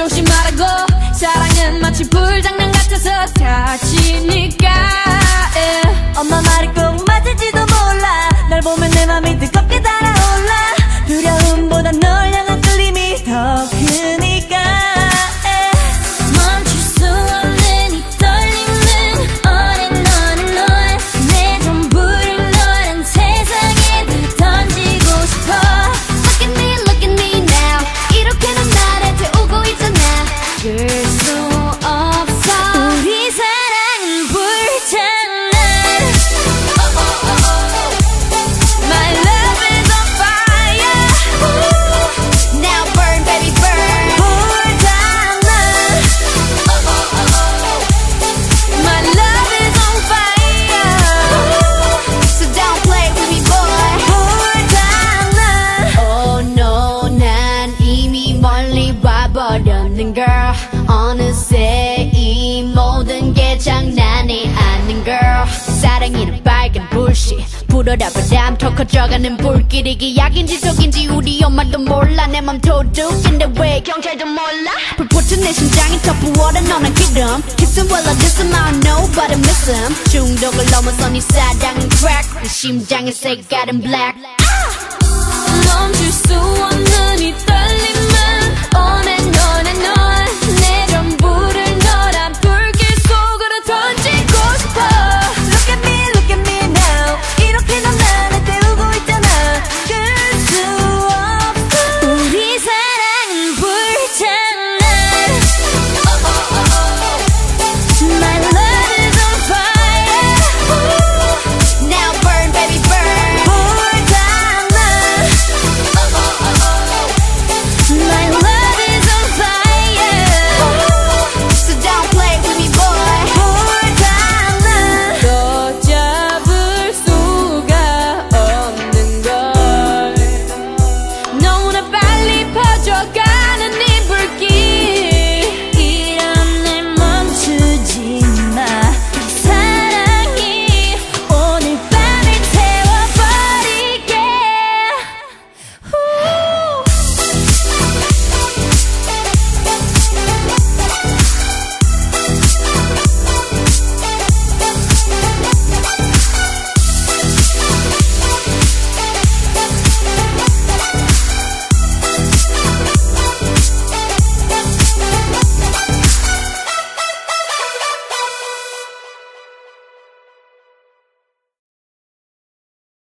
하고 사랑은 마치 불장난 같아서 다치니까 yeah. 엄마 말 불씨. 불어라 바람 더 커져가는 불길 이게 약인지 독인지 우리 엄마도 몰라. 내 맘 도둑인데 왜 경찰도 몰라? 불붙은 내 심장이 더 부어라 너는 기름. Kissing well I diss him I know but I miss him 중독을 넘어서 네 사랑은 crack. 내 심장의 색깔은 black. 멈출 수 없는